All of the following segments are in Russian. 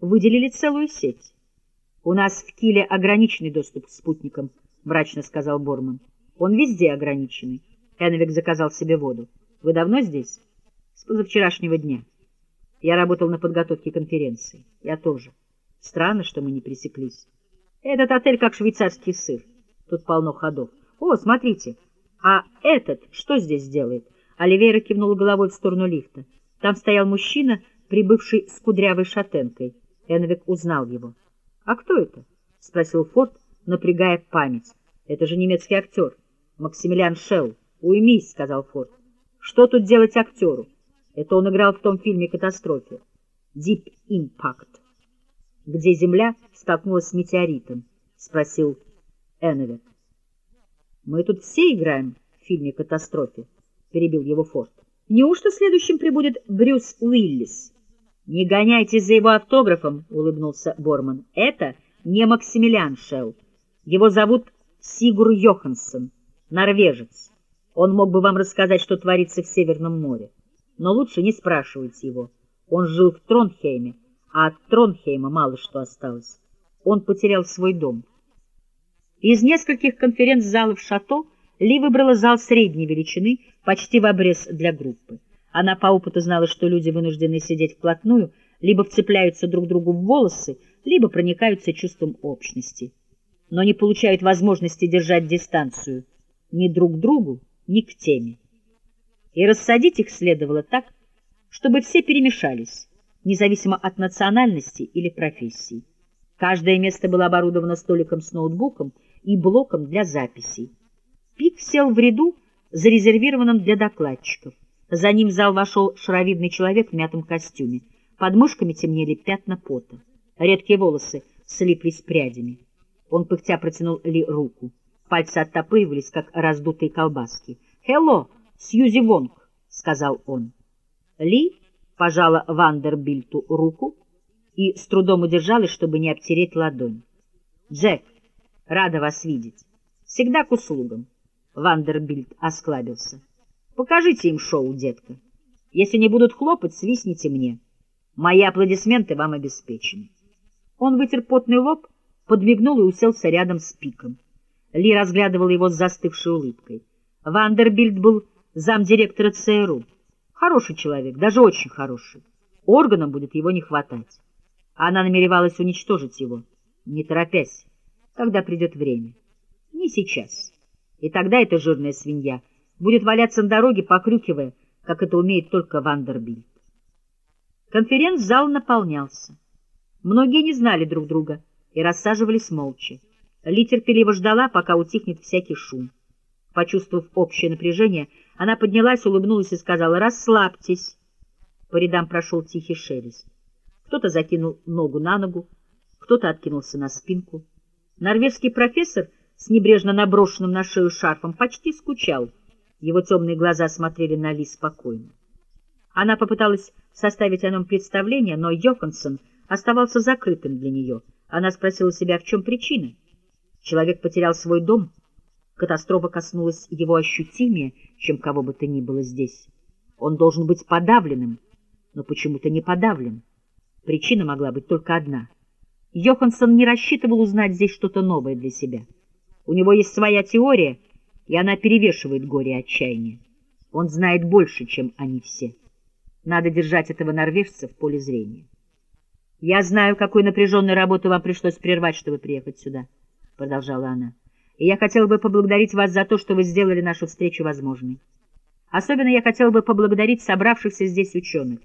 выделили целую сеть. У нас в Киле ограниченный доступ к спутникам, мрачно сказал Борман. Он везде ограниченный. Энвик заказал себе воду. Вы давно здесь? С позавчерашнего дня. Я работал на подготовке конференции. Я тоже. Странно, что мы не пересеклись. Этот отель как швейцарский сыр. Тут полно ходов. О, смотрите, а этот что здесь делает? Оливейра кивнула головой в сторону лифта. Там стоял мужчина, прибывший с кудрявой шатенкой. Энвик узнал его. — А кто это? — спросил Форд, напрягая память. — Это же немецкий актер. Максимилиан Шелл. — Уймись, — сказал Форд. — Что тут делать актеру? Это он играл в том фильме «Катастрофе». Deep Impact. Где Земля столкнулась с метеоритом? — спросил Энвик. — Мы тут все играем в фильме «Катастрофе», — перебил его Форд. — Неужто следующим прибудет Брюс Уиллис? — Не гоняйтесь за его автографом, — улыбнулся Борман. — Это не Максимилиан Шелл. Его зовут Сигур Йоханссон норвежец. Он мог бы вам рассказать, что творится в Северном море. Но лучше не спрашивайте его. Он жил в Тронхейме, а от Тронхейма мало что осталось. Он потерял свой дом. Из нескольких конференц-залов «Шато» Ли выбрала зал средней величины, почти в обрез для группы. Она по опыту знала, что люди вынуждены сидеть вплотную, либо вцепляются друг другу в волосы, либо проникаются чувством общности, но не получают возможности держать дистанцию – ни друг к другу, ни к теме. И рассадить их следовало так, чтобы все перемешались, независимо от национальности или профессии. Каждое место было оборудовано столиком с ноутбуком и блоком для записей. Пик сел в ряду, зарезервированном для докладчиков. За ним в зал вошел шаровидный человек в мятом костюме. Под мышками темнели пятна пота. Редкие волосы слиплись прядями. Он пыхтя протянул Ли руку. Пальцы оттопыривались, как раздутые колбаски. «Хелло, Сьюзи Вонг», — сказал он. Ли пожала Вандербильту руку и с трудом удержалась, чтобы не обтереть ладонь. «Джек, рада вас видеть. Всегда к услугам». Вандербильт осклабился. «Покажите им шоу, детка. Если не будут хлопать, свистните мне. Мои аплодисменты вам обеспечены». Он вытер потный лоб, подмигнул и уселся рядом с пиком. Ли разглядывал его с застывшей улыбкой. Вандербильд был замдиректора ЦРУ. Хороший человек, даже очень хороший. Органам будет его не хватать. Она намеревалась уничтожить его, не торопясь, когда придет время. Не сейчас. И тогда эта жирная свинья будет валяться на дороге, покрюкивая, как это умеет только Вандербильд. Конференц-зал наполнялся. Многие не знали друг друга и рассаживались молча. Ли терпеливо ждала, пока утихнет всякий шум. Почувствовав общее напряжение, она поднялась, улыбнулась и сказала «Расслабьтесь». По рядам прошел тихий шелест. Кто-то закинул ногу на ногу, кто-то откинулся на спинку. Норвежский профессор с небрежно наброшенным на шею шарфом почти скучал. Его темные глаза смотрели на Ли спокойно. Она попыталась составить о нем представление, но Йоханссон оставался закрытым для нее. Она спросила себя, в чем причина. Человек потерял свой дом. Катастрофа коснулась его ощутимее, чем кого бы то ни было здесь. Он должен быть подавленным, но почему-то не подавлен. Причина могла быть только одна. Йоханссон не рассчитывал узнать здесь что-то новое для себя. У него есть своя теория, и она перевешивает горе и отчаяние. Он знает больше, чем они все. Надо держать этого норвежца в поле зрения. Я знаю, какую напряженную работу вам пришлось прервать, чтобы приехать сюда. — продолжала она, — и я хотела бы поблагодарить вас за то, что вы сделали нашу встречу возможной. Особенно я хотела бы поблагодарить собравшихся здесь ученых.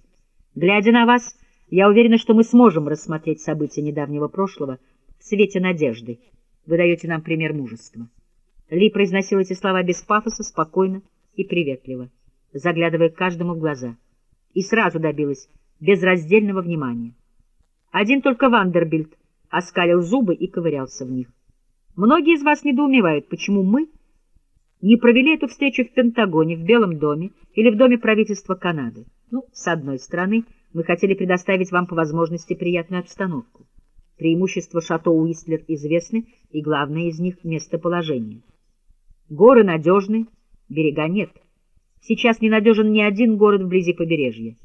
Глядя на вас, я уверена, что мы сможем рассмотреть события недавнего прошлого в свете надежды. Вы даете нам пример мужества. Ли произносил эти слова без пафоса, спокойно и приветливо, заглядывая каждому в глаза, и сразу добилась безраздельного внимания. Один только Вандербильд оскалил зубы и ковырялся в них. Многие из вас недоумевают, почему мы не провели эту встречу в Пентагоне, в Белом доме или в Доме правительства Канады. Ну, с одной стороны, мы хотели предоставить вам по возможности приятную обстановку. Преимущества шато Уистлер известны, и главное из них — местоположение. Горы надежны, берега нет. Сейчас ненадежен ни один город вблизи побережья.